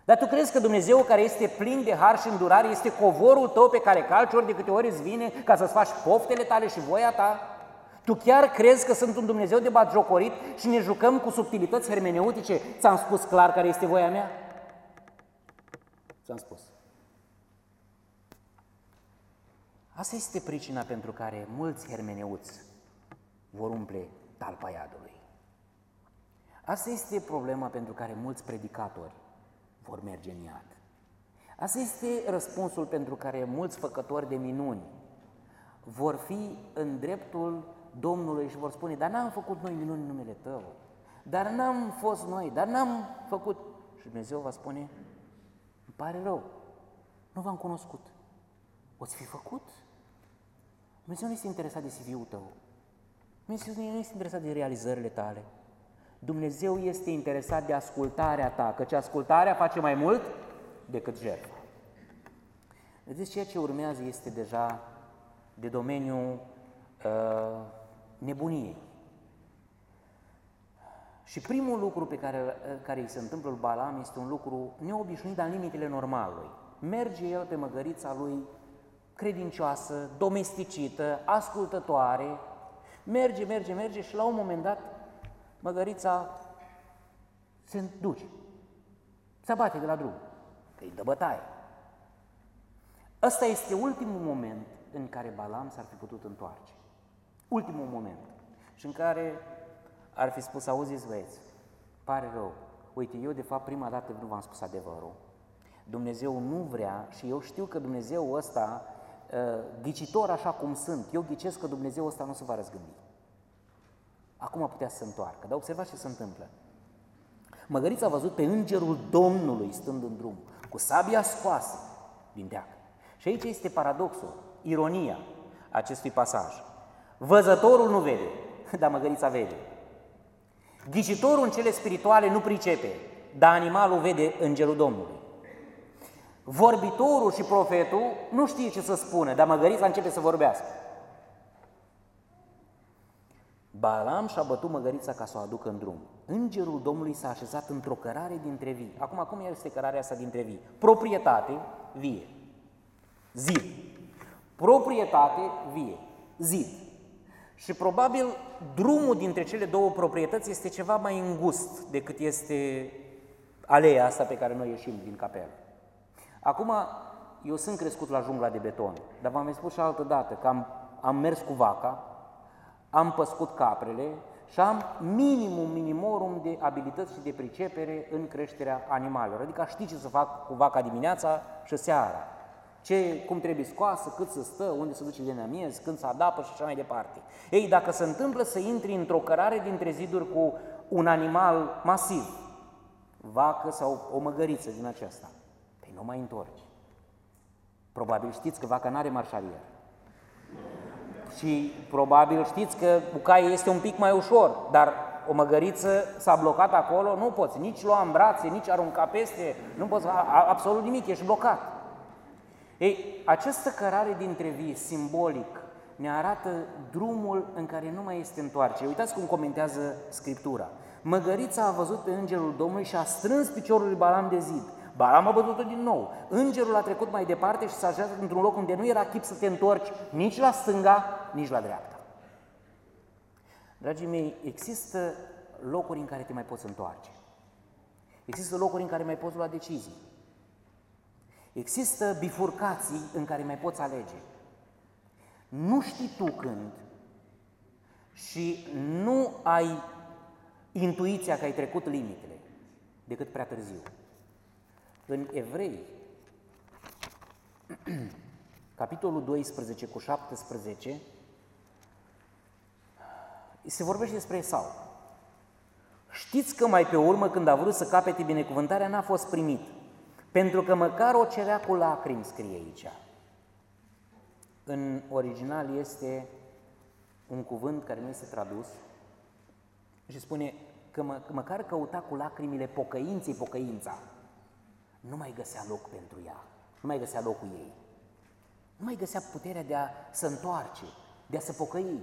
Dar tu crezi că Dumnezeu care este plin de har și îndurare este covorul tău pe care calci ori de câte ori îți vine ca să-ți faci poftele tale și voia ta? Tu chiar crezi că sunt un Dumnezeu de batjocorit și ne jucăm cu subtilități hermeneutice? Ți-am spus clar care este voia mea? Ți-am spus. Asta este pricina pentru care mulți hermeneuți vor umple talpa iadului. Asta este problema pentru care mulți predicatori vor merge în iad. Asta este răspunsul pentru care mulți făcători de minuni vor fi în dreptul Domnului și vor spune, dar n-am făcut noi minuni în numele Tău, dar n-am fost noi, dar n-am făcut. Și Dumnezeu va spune, îmi pare rău, nu v-am cunoscut. O-ți fi făcut? Dumnezeu nu este interesat de CV-ul tău. Dumnezeu nu este interesat de realizările tale. Dumnezeu este interesat de ascultarea ta, căci ascultarea face mai mult decât jertfa. Vedeți, ceea ce urmează este deja de domeniul uh, nebuniei. Și primul lucru pe care, uh, care îi se întâmplă lui Balam este un lucru neobișnuit, dar în limitele normalului. Merge el pe măgărița lui credincioasă, domesticită, ascultătoare, merge, merge, merge și la un moment dat măgărița se duce, se bate de la drum, că îi dă bătaie. Ăsta este ultimul moment în care Balam s-ar fi putut întoarce. Ultimul moment. Și în care ar fi spus, auziți băieți, pare rău, uite, eu de fapt prima dată nu v-am spus adevărul. Dumnezeu nu vrea și eu știu că Dumnezeu ăsta, ă, ghicitor așa cum sunt, eu ghicesc că Dumnezeu ăsta nu se va răzgândi. Acum putea să se întoarcă, dar observați ce se întâmplă. Măgărița a văzut pe îngerul Domnului stând în drum, cu sabia scoasă din deac. Și aici este paradoxul, ironia acestui pasaj. Văzătorul nu vede, dar măgărița vede. Ghicitorul în cele spirituale nu pricepe, dar animalul vede îngerul Domnului. Vorbitorul și profetul nu știe ce să spună, dar măgărița începe să vorbească. Balam și-a bătut măgărița ca să o aducă în drum. Îngerul Domnului s-a așezat într-o cărare dintre vii. Acum, acum este cărarea asta dintre vii? Proprietate vie. Zid. Proprietate vie. Zid. Și probabil drumul dintre cele două proprietăți este ceva mai îngust decât este aleea asta pe care noi ieșim din capelă. Acum, eu sunt crescut la jungla de beton, dar v-am mai spus și altă dată că am, am mers cu vaca am păscut caprele și am minimum, minimorum de abilități și de pricepere în creșterea animalelor. Adică știi ce să fac cu vaca dimineața și seara. Ce, cum trebuie scoasă, cât să stă, unde să duce de namiez, când să adapă și așa mai departe. Ei, dacă se întâmplă să intri într-o cărare dintre ziduri cu un animal masiv, vacă sau o măgăriță din aceasta, păi nu mai întorci. Probabil știți că vaca nu are marșarier. Și probabil știți că bucaie este un pic mai ușor, dar o măgăriță s-a blocat acolo, nu poți nici lua în brațe, nici arunca peste, nu poți, absolut nimic, ești blocat. Ei, această cărare dintre vii, simbolic, ne arată drumul în care nu mai este întoarce. Uitați cum comentează Scriptura. Măgărița a văzut pe Îngerul Domnului și a strâns piciorul lui Balam de zid. Balam a bătut-o din nou. Îngerul a trecut mai departe și s-a așezat într-un loc unde nu era chip să te întorci nici la stânga, nici la dreapta. Dragii mei, există locuri în care te mai poți întoarce. Există locuri în care mai poți lua decizii. Există bifurcații în care mai poți alege. Nu știi tu când și nu ai intuiția că ai trecut limitele decât prea târziu. În Evrei, capitolul 12 cu 17, se vorbește despre Esau. Știți că mai pe urmă, când a vrut să capete binecuvântarea, n-a fost primit. Pentru că măcar o cerea cu lacrimi, scrie aici. În original este un cuvânt care nu este tradus și spune că, mă, că măcar căuta cu lacrimile pocăinței pocăința, nu mai găsea loc pentru ea, nu mai găsea locul ei. Nu mai găsea puterea de a se întoarce, de a se pocăi,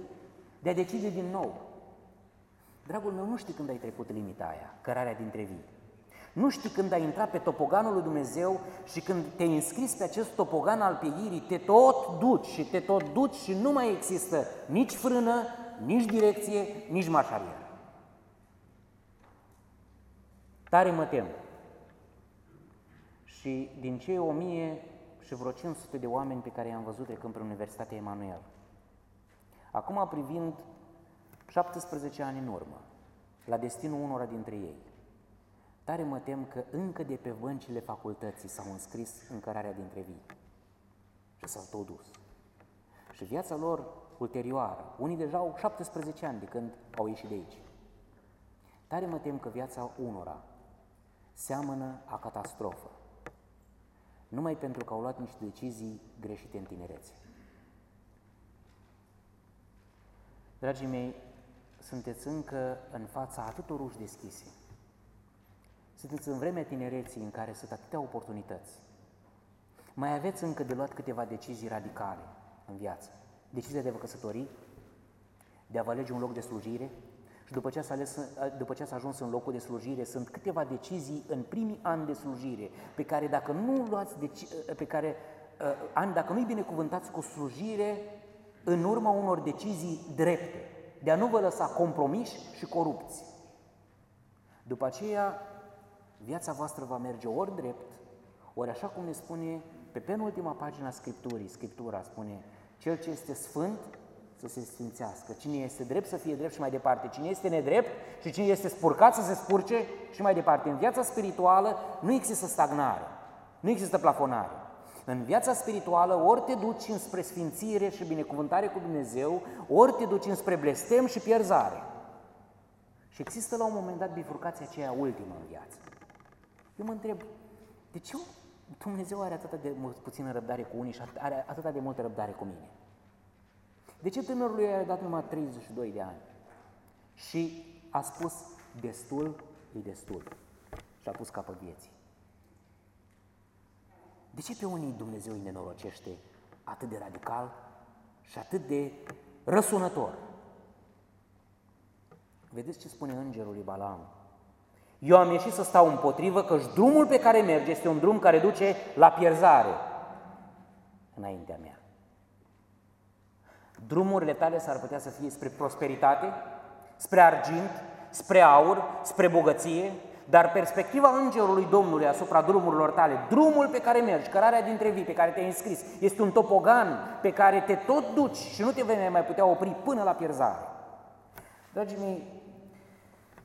de a decide din nou. Dragul meu, nu știi când ai trecut limita aia, cărarea dintre vii. Nu știi când ai intrat pe topoganul lui Dumnezeu și când te-ai înscris pe acest topogan al pieirii, te tot duci și te tot duci și nu mai există nici frână, nici direcție, nici marșarier. Tare mă tem. Și din cei o mie și vreo 500 de oameni pe care i-am văzut trecând prin Universitatea Emanuel, acum privind 17 ani în urmă, la destinul unora dintre ei, Tare mă tem că încă de pe băncile facultății s-au înscris în cărarea dintre vii și s-au tot dus. Și viața lor ulterioară, unii deja au 17 ani de când au ieșit de aici. Tare mă tem că viața unora seamănă a catastrofă, numai pentru că au luat niște decizii greșite în tinerețe. Dragii mei, sunteți încă în fața atâtor uși deschise, sunteți în vremea tinereții în care sunt atâtea oportunități. Mai aveți încă de luat câteva decizii radicale în viață. Decizia de a vă căsători, de a vă alege un loc de slujire și după ce, ați ales, după ce ați ajuns în locul de slujire, sunt câteva decizii în primii ani de slujire pe care dacă nu luați deci, pe care uh, ani, dacă nu-i binecuvântați cu slujire, în urma unor decizii drepte, de a nu vă lăsa compromiși și corupți. După aceea, viața voastră va merge ori drept, ori așa cum ne spune pe penultima pagina Scripturii, Scriptura spune, cel ce este sfânt să se sfințească, cine este drept să fie drept și mai departe, cine este nedrept și cine este spurcat să se spurce și mai departe. În viața spirituală nu există stagnare, nu există plafonare. În viața spirituală ori te duci înspre sfințire și binecuvântare cu Dumnezeu, ori te duci înspre blestem și pierzare. Și există la un moment dat bifurcația aceea ultimă în viață. Eu mă întreb, de ce Dumnezeu are atât de mult, puțină răbdare cu unii și are atât de multă răbdare cu mine? De ce tânărului i-a dat numai 32 de ani? Și a spus, destul e destul. Și a pus capăt vieții. De ce pe unii Dumnezeu îi nenorocește atât de radical și atât de răsunător? Vedeți ce spune îngerul lui Balaam? Eu am ieșit să stau împotrivă, că drumul pe care merge este un drum care duce la pierzare înaintea mea. Drumurile tale s-ar putea să fie spre prosperitate, spre argint, spre aur, spre bogăție, dar perspectiva Îngerului Domnului asupra drumurilor tale, drumul pe care mergi, cărarea dintre vii pe care te-ai înscris, este un topogan pe care te tot duci și nu te vei mai putea opri până la pierzare. Dragii mei,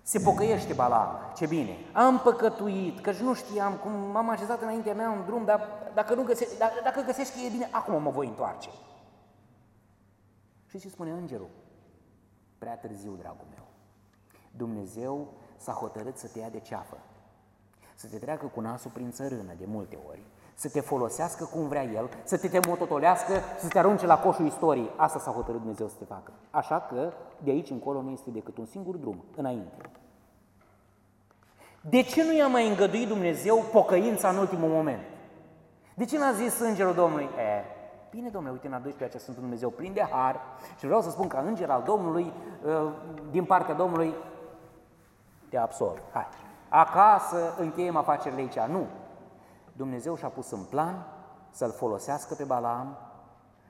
se pocăiește Balaam, ce bine, am păcătuit, că nu știam cum m-am așezat înaintea mea un drum, dar dacă, nu găse, dacă, dacă găsești că e bine, acum mă voi întoarce. Și ce spune îngerul? Prea târziu, dragul meu. Dumnezeu s-a hotărât să te ia de ceafă, să te treacă cu nasul prin țărână de multe ori, să te folosească cum vrea El, să te temototolească, să te arunce la coșul istoriei. Asta s-a hotărât Dumnezeu să te facă. Așa că de aici încolo nu este decât un singur drum, înainte. De ce nu i-a mai îngăduit Dumnezeu pocăința în ultimul moment? De ce n-a zis Îngerul Domnului? E, bine, domnule, uite, în 12 aceea sunt un Dumnezeu plin de har și vreau să spun ca înger al Domnului, ă, din partea Domnului, te absolv. Hai, acasă încheiem afacerile aici. Nu, Dumnezeu și-a pus în plan să-l folosească pe Balaam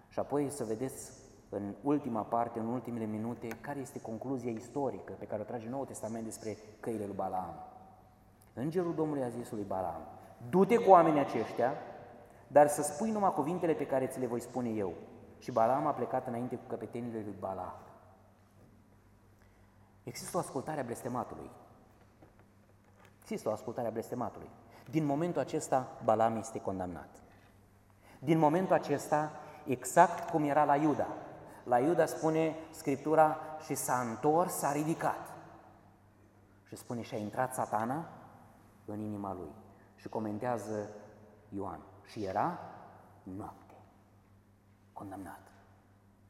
și apoi să vedeți în ultima parte, în ultimele minute, care este concluzia istorică pe care o trage Noul Testament despre căile lui Balaam. Îngerul Domnului a zis lui Balaam, du-te cu oamenii aceștia, dar să spui numai cuvintele pe care ți le voi spune eu. Și Balaam a plecat înainte cu căpetenile lui Balaam. Există o ascultare a blestematului. Există o ascultare a blestematului. Din momentul acesta, Balam este condamnat. Din momentul acesta, exact cum era la Iuda. La Iuda spune Scriptura și s-a întors, s-a ridicat. Și spune și a intrat satana în inima lui. Și comentează Ioan. Și era noapte. condamnat,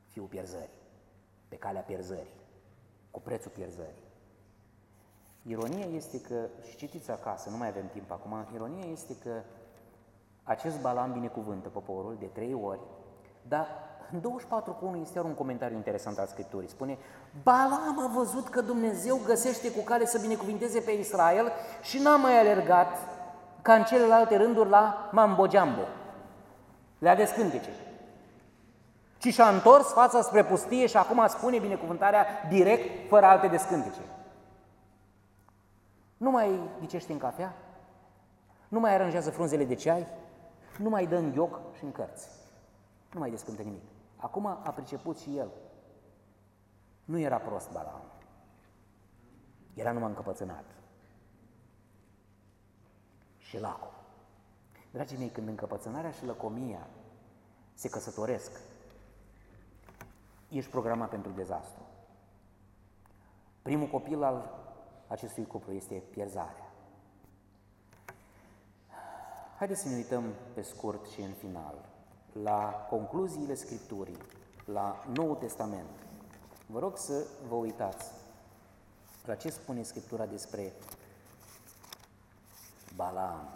fiul pierzării, pe calea pierzării, cu prețul pierzării. Ironia este că, și citiți acasă, nu mai avem timp acum, ironia este că acest Balam binecuvântă poporul de trei ori, dar în 24 cu 1 este iar un comentariu interesant al Scripturii. Spune, Balam a văzut că Dumnezeu găsește cu care să binecuvinteze pe Israel și n-a mai alergat ca în celelalte rânduri la Mambo Jambo. Le-a descântece. Ci și-a întors fața spre pustie și acum spune binecuvântarea direct, fără alte descântece. Nu mai ghicește în cafea, nu mai aranjează frunzele de ceai, nu mai dă în ghioc și în cărți. Nu mai descântă nimic. Acum a priceput și el. Nu era prost Balaam. Era numai încăpățânat. Și lacul. Dragii mei, când încăpățânarea și lăcomia se căsătoresc, ești programat pentru dezastru. Primul copil al acestui cuplu este pierzarea. Haideți să ne uităm pe scurt și în final la concluziile Scripturii, la Noul Testament. Vă rog să vă uitați la ce spune Scriptura despre Balaam.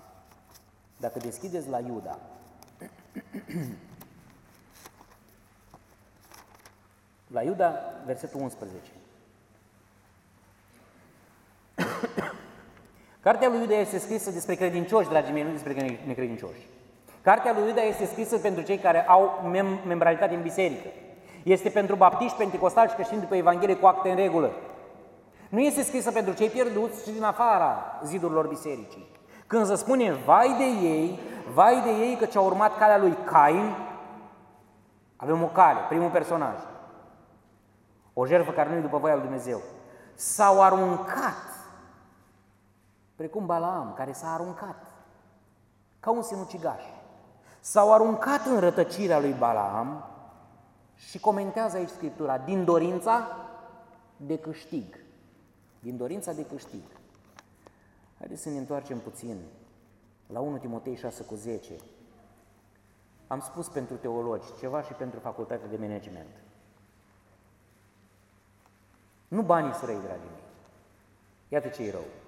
Dacă deschideți la Iuda, la Iuda, versetul 11. Cartea lui Iuda este scrisă despre credincioși, dragii mei, nu despre necredincioși. Cartea lui Iuda este scrisă pentru cei care au mem- membralitate în biserică. Este pentru baptiști, pentecostali și creștini după Evanghelie cu acte în regulă. Nu este scrisă pentru cei pierduți și din afara zidurilor bisericii. Când se spune vai de ei, vai de ei că ce-au urmat calea lui Cain, avem o cale, primul personaj. O jertfă care nu e după voia lui Dumnezeu. S-au aruncat precum Balaam, care s-a aruncat ca un sinucigaș. S-au aruncat în rătăcirea lui Balaam și comentează aici Scriptura, din dorința de câștig. Din dorința de câștig. Haideți să ne întoarcem puțin la 1 Timotei 6 cu 10. Am spus pentru teologi ceva și pentru facultatea de management. Nu banii sunt răi, dragii mei. Iată ce e rău.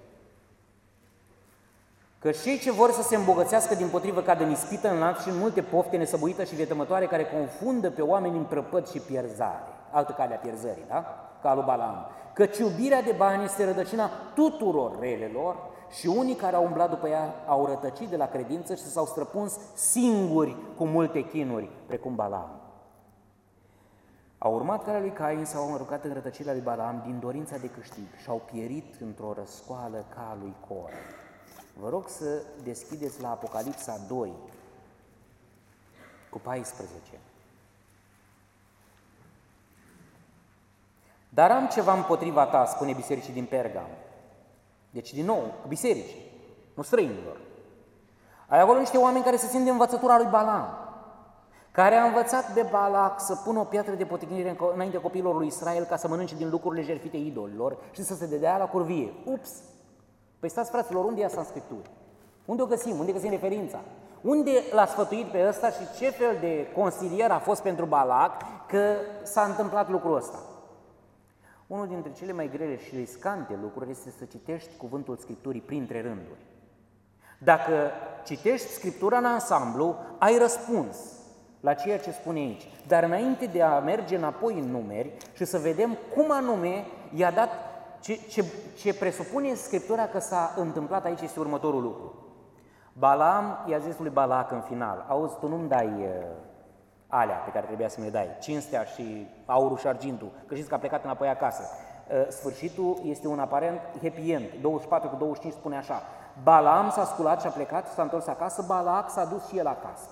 Că cei ce vor să se îmbogățească din potrivă cad în ispită, în lanț și în multe pofte nesăbuită și vetămătoare care confundă pe oameni în prăpăd și pierzare. Altă cale a pierzării, da? Ca lui Balaam. Căci iubirea de bani este rădăcina tuturor relelor și unii care au umblat după ea au rătăcit de la credință și s-au străpuns singuri cu multe chinuri, precum Balaam. Au urmat calea lui Cain, s-au aruncat în rătăcirea lui Balaam din dorința de câștig și au pierit într-o răscoală ca lui Cor. Vă rog să deschideți la Apocalipsa 2 cu 14. Dar am ceva împotriva ta, spune bisericii din Pergam. Deci, din nou, biserici, nu străinilor. Ai acolo niște oameni care se simt de învățătura lui Balaam, care a învățat de Balac să pună o piatră de poticnire înainte copiilor lui Israel ca să mănânce din lucrurile jertfite idolilor și să se dedea la curvie. Ups! Păi stați, fraților, unde e asta în Scriptură? Unde o găsim? Unde găsim referința? Unde l-a sfătuit pe ăsta și ce fel de consilier a fost pentru Balac că s-a întâmplat lucrul ăsta? Unul dintre cele mai grele și riscante lucruri este să citești cuvântul Scripturii printre rânduri. Dacă citești Scriptura în ansamblu, ai răspuns la ceea ce spune aici. Dar înainte de a merge înapoi în numeri și să vedem cum anume i-a dat ce, ce, ce presupune Scriptura că s-a întâmplat aici este următorul lucru. Balaam i-a zis lui Balac în final, auzi, tu nu-mi dai uh, alea pe care trebuia să mi le dai, cinstea și aurul și argintul, că știți că a plecat înapoi acasă. Uh, sfârșitul este un aparent happy end, 24 cu 25 spune așa, Balaam s-a sculat și a plecat, s-a întors acasă, Balac s-a dus și el acasă.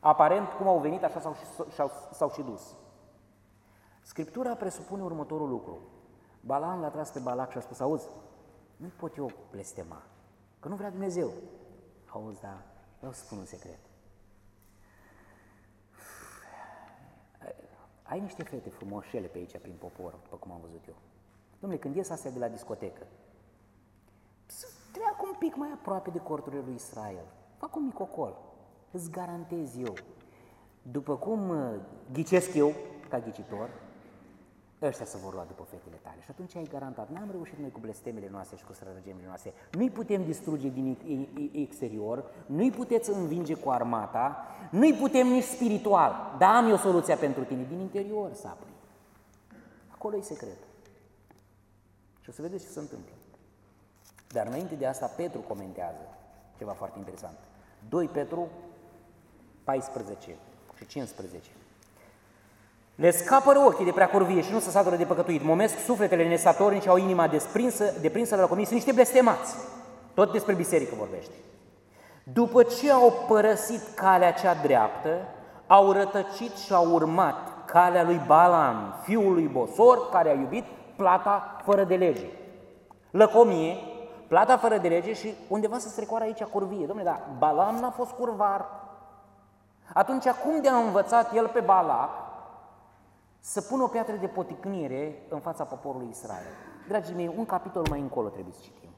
Aparent, cum au venit, așa s-au și, s-au, s-au și dus. Scriptura presupune următorul lucru. Balan l-a tras pe Balac și a spus, auzi, nu pot eu blestema, că nu vrea Dumnezeu. Auzi, da, vreau să spun un secret. Ai niște fete frumoșele pe aici, prin popor, după cum am văzut eu. Domnule, când ies astea de la discotecă, să treacă un pic mai aproape de corturile lui Israel. Fac un mic ocol. Îți garantez eu După cum uh, ghicesc eu, ca ghicitor, ăștia să vor lua după fetele tale. Și atunci ai garantat, n-am reușit noi cu blestemele noastre și cu străgemile noastre, nu-i putem distruge din exterior, nu-i puteți învinge cu armata, nu-i putem nici spiritual, dar am eu soluția pentru tine, din interior să apri. Acolo e secret. Și o să vedeți ce se întâmplă. Dar înainte de asta, Petru comentează ceva foarte interesant. 2 Petru 14 și 15. Le scapă ochii de prea curvie și nu se satură de păcătuit. Momesc sufletele nesatornice, au inima desprinsă, deprinsă de la comis, niște blestemați. Tot despre biserică vorbește. După ce au părăsit calea cea dreaptă, au rătăcit și au urmat calea lui Balam, fiul lui Bosor, care a iubit plata fără de lege. Lăcomie, plata fără de lege și undeva să strecoară aici curvie. Domnule, dar Balam n-a fost curvar. Atunci, cum de a învățat el pe Balac să pună o piatră de poticnire în fața poporului Israel? Dragii mei, un capitol mai încolo trebuie să citim.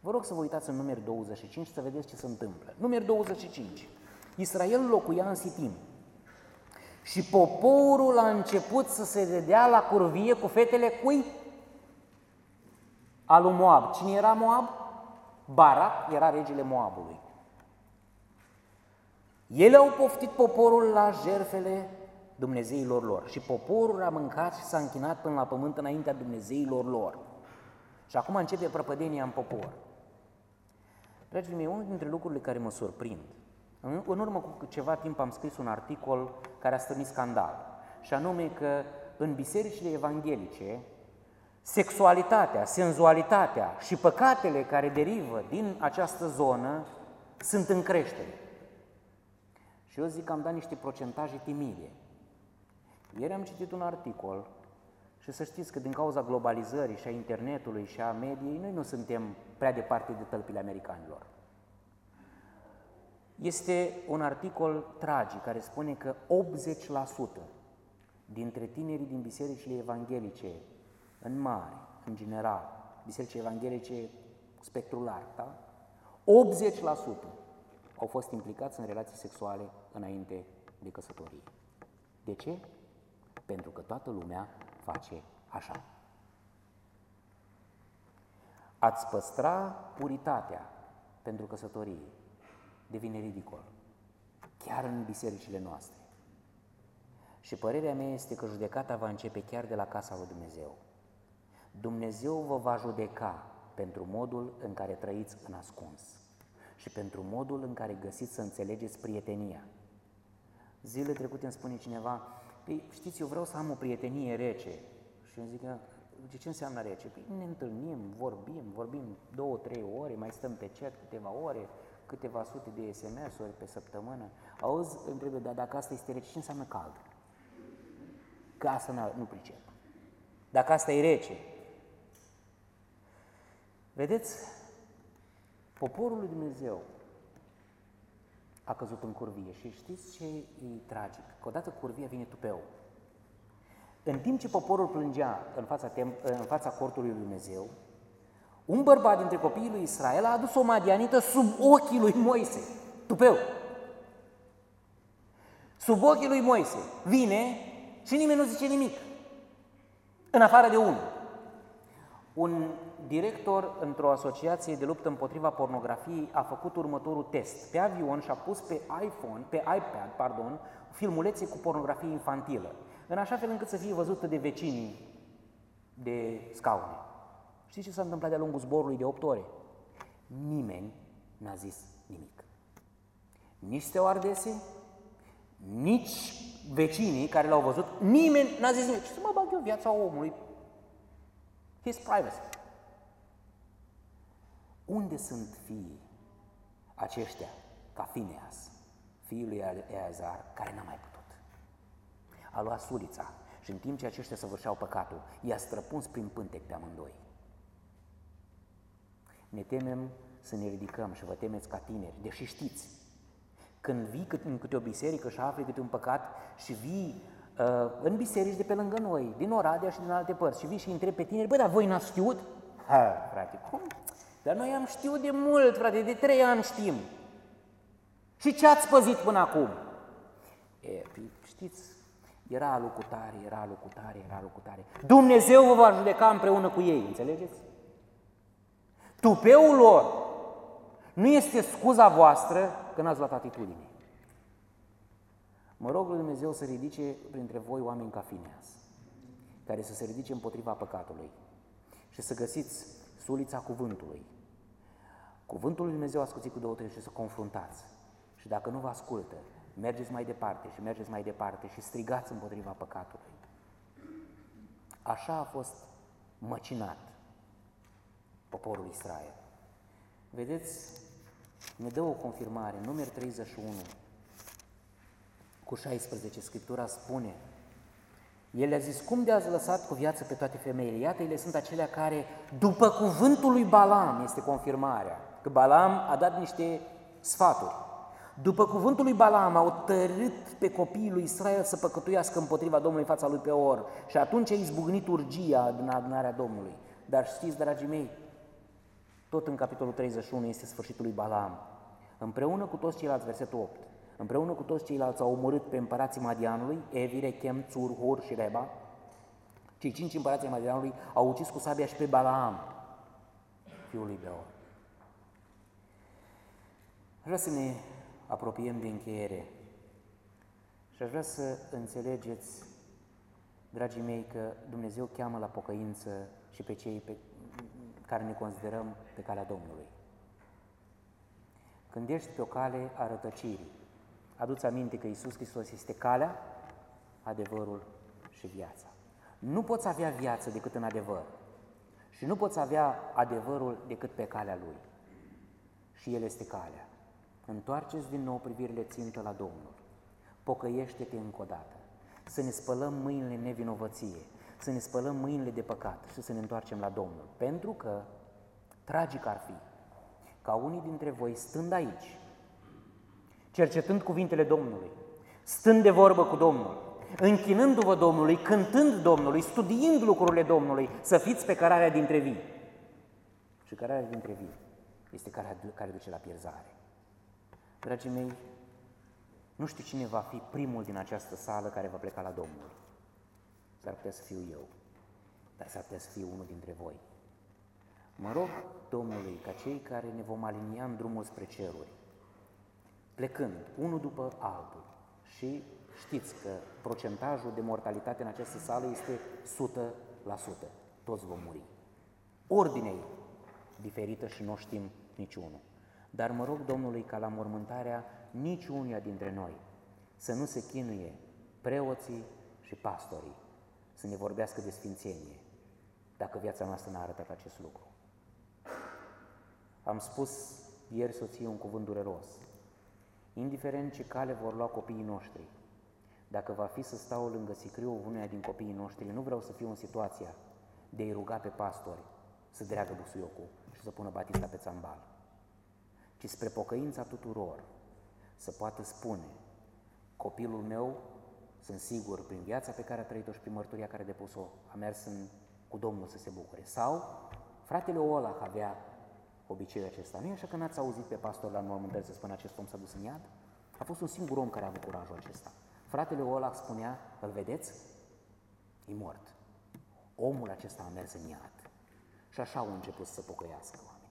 Vă rog să vă uitați în numeri 25 să vedeți ce se întâmplă. Numeri 25. Israel locuia în Sitim. Și poporul a început să se dedea la curvie cu fetele cui? Al lui Moab. Cine era Moab? Barak era regele Moabului. Ele au poftit poporul la jerfele Dumnezeilor lor și poporul a mâncat și s-a închinat până la pământ înaintea Dumnezeilor lor. Și acum începe prăpădenia în popor. Dragii mei, unul dintre lucrurile care mă surprind, în, în urmă cu ceva timp am scris un articol care a stârnit scandal, și anume că în bisericile evanghelice, sexualitatea, senzualitatea și păcatele care derivă din această zonă sunt în creștere. Și eu zic că am dat niște procentaje timide. Ieri am citit un articol și să știți că din cauza globalizării și a internetului și a mediei, noi nu suntem prea departe de tălpile americanilor. Este un articol tragic care spune că 80% dintre tinerii din bisericile evanghelice, în mare, în general, bisericile evanghelice spectrul larg, da? 80% au fost implicați în relații sexuale înainte de căsătorie. De ce? Pentru că toată lumea face așa. Ați păstra puritatea pentru căsătorie devine ridicol, chiar în bisericile noastre. Și părerea mea este că judecata va începe chiar de la casa lui Dumnezeu. Dumnezeu vă va judeca pentru modul în care trăiți în ascuns și pentru modul în care găsiți să înțelegeți prietenia. Zile trecute îmi spune cineva, păi știți, eu vreau să am o prietenie rece. Și îmi zic, de ce înseamnă rece? Păi ne întâlnim, vorbim, vorbim două, trei ore, mai stăm pe chat câteva ore, câteva sute de SMS-uri pe săptămână. Auzi, întrebe, dar dacă asta este rece, ce înseamnă cald? Că asta nu pricep. Dacă asta e rece. Vedeți, poporul lui Dumnezeu a căzut în curvie și știți ce e tragic? Că odată curvia vine tupeu. În timp ce poporul plângea în fața, tem- în fața cortului lui Dumnezeu, un bărbat dintre copiii lui Israel a adus o madianită sub ochii lui Moise, tupeu. Sub ochii lui Moise vine și nimeni nu zice nimic, în afară de unul. Un director într-o asociație de luptă împotriva pornografiei a făcut următorul test. Pe avion și-a pus pe iPhone, pe iPad, pardon, filmulețe cu pornografie infantilă, în așa fel încât să fie văzută de vecinii de scaune. Știți ce s-a întâmplat de-a lungul zborului de 8 ore? Nimeni n-a zis nimic. Nici stewardese, nici vecinii care l-au văzut, nimeni n-a zis nimic. Ce să mă bag eu viața omului? His privacy. Unde sunt fiii aceștia, ca Fineas, fiul lui Eazar, care n-a mai putut? A luat sulița și în timp ce aceștia săvârșeau păcatul, i-a străpuns prin pântec pe amândoi. Ne temem să ne ridicăm și vă temeți ca tineri, deși știți. Când vii în câte o biserică și afli câte un păcat și vii uh, în biserici de pe lângă noi, din Oradea și din alte părți, și vii și întrebi pe tineri, bă, dar voi n-ați știut? Ha, frate, cum? Dar noi am știut de mult, frate, de trei ani știm. Și ce ați păzit până acum? E, știți, era lucutare, era lucutare, era lucutare. Dumnezeu vă va judeca împreună cu ei, înțelegeți? Tupeul lor nu este scuza voastră că n-ați luat atitudine. Mă rog lui Dumnezeu să ridice printre voi oameni ca Fineas, care să se ridice împotriva păcatului și să găsiți sulița cuvântului. Cuvântul lui Dumnezeu ascuțit cu două trei și să confruntați. Și dacă nu vă ascultă, mergeți mai departe și mergeți mai departe și strigați împotriva păcatului. Așa a fost măcinat poporul Israel. Vedeți, ne dă o confirmare, număr 31, cu 16, Scriptura spune, el a zis, cum de ați lăsat cu viață pe toate femeile? Iată, ele sunt acelea care, după cuvântul lui Balam, este confirmarea, că Balam a dat niște sfaturi. După cuvântul lui Balam au tărât pe copiii lui Israel să păcătuiască împotriva Domnului în fața lui Peor și atunci a izbucnit urgia din adunarea Domnului. Dar știți, dragii mei, tot în capitolul 31 este sfârșitul lui Balam. Împreună cu toți ceilalți, versetul 8, împreună cu toți ceilalți au omorât pe împărații Madianului, Evi, Rechem, Țur, Hur și Reba. Cei cinci împărații Madianului au ucis cu sabia și pe Balaam, fiul lui Beor. Vreau să ne apropiem de încheiere și aș vrea să înțelegeți, dragii mei, că Dumnezeu cheamă la pocăință și pe cei pe care ne considerăm pe calea Domnului. Când ești pe o cale a rătăcirii, aduți aminte că Isus Hristos este calea, adevărul și viața. Nu poți avea viață decât în adevăr și nu poți avea adevărul decât pe calea Lui. Și El este calea. Întoarceți din nou privirile țintă la Domnul. Pocăiește-te încă o dată. Să ne spălăm mâinile nevinovăție, să ne spălăm mâinile de păcat și să ne întoarcem la Domnul. Pentru că tragic ar fi ca unii dintre voi stând aici, cercetând cuvintele Domnului, stând de vorbă cu Domnul, închinându-vă Domnului, cântând Domnului, studiind lucrurile Domnului, să fiți pe cărarea dintre vii. Și cărarea dintre vii este care, care duce la pierzare. Dragii mei, nu știu cine va fi primul din această sală care va pleca la Domnul. S-ar putea să fiu eu, dar s-ar putea să fiu unul dintre voi. Mă rog Domnului ca cei care ne vom alinia în drumul spre ceruri, plecând unul după altul și știți că procentajul de mortalitate în această sală este 100%. Toți vom muri. Ordinea diferită și nu știm niciunul. Dar mă rog Domnului ca la mormântarea niciunia dintre noi să nu se chinuie preoții și pastorii să ne vorbească de sfințenie, dacă viața noastră n-a arătat acest lucru. Am spus ieri soției un cuvânt dureros. Indiferent ce cale vor lua copiii noștri, dacă va fi să stau lângă sicriul unuia din copiii noștri, nu vreau să fiu în situația de a-i ruga pe pastori să dreagă busuiocul și să pună batista pe țambal, ci spre pocăința tuturor să poată spune copilul meu, sunt sigur, prin viața pe care a trăit-o și prin mărturia care a depus-o, a mers în, cu Domnul să se bucure. Sau fratele Ola avea obiceiul acesta. Nu e așa că n-ați auzit pe pastor la mormântări să spună acest om s-a dus în iad? A fost un singur om care a avut curajul acesta. Fratele Olac spunea, îl vedeți? E mort. Omul acesta a mers în iad. Și așa au început să pocăiască oamenii.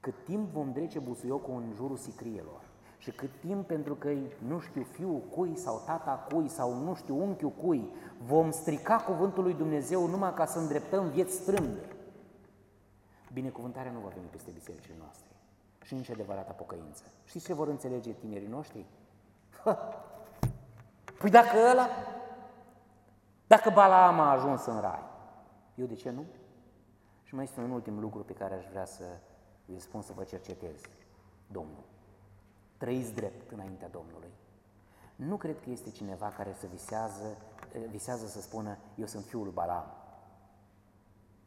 Cât timp vom trece busuiocul în jurul sicrielor și cât timp pentru că nu știu fiul cui sau tata cui sau nu știu unchiul cui, vom strica cuvântul lui Dumnezeu numai ca să îndreptăm vieți strâmbe, binecuvântarea nu va veni peste bisericile noastre și nici adevărata pocăință. Știți ce vor înțelege tinerii noștri? Ha! Păi dacă ăla, dacă Balaam a ajuns în rai, eu de ce nu? Și mai este un ultim lucru pe care aș vrea să îi spun să vă cercetez. Domnul, trăiți drept înaintea Domnului. Nu cred că este cineva care să visează, visează să spună, eu sunt fiul lui Balaam.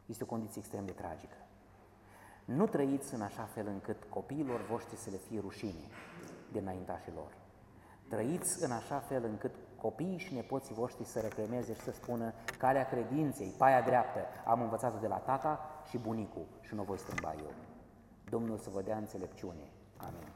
Este o condiție extrem de tragică. Nu trăiți în așa fel încât copiilor voștri să le fie rușine de înaintașii lor. Trăiți în așa fel încât copiii și nepoții voștri să reclameze și să spună calea credinței, paia dreaptă, am învățat-o de la tata și bunicul și nu voi strâmba eu. Domnul să vă dea înțelepciune. Amin.